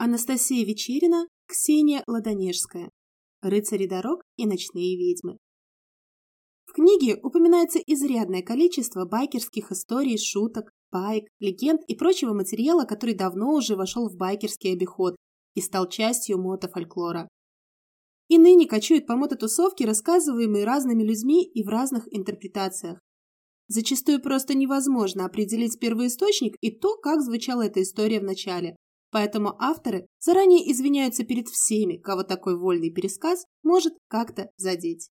Анастасия Вечерина, Ксения Ладонежская. Рыцари дорог и ночные ведьмы. В книге упоминается изрядное количество байкерских историй, шуток, байк, легенд и прочего материала, который давно уже вошел в байкерский обиход и стал частью мотофольклора. И ныне кочуют по мототусовке, рассказываемые разными людьми и в разных интерпретациях. Зачастую просто невозможно определить первоисточник и то, как звучала эта история в начале. Поэтому авторы заранее извиняются перед всеми, кого такой вольный пересказ может как-то задеть.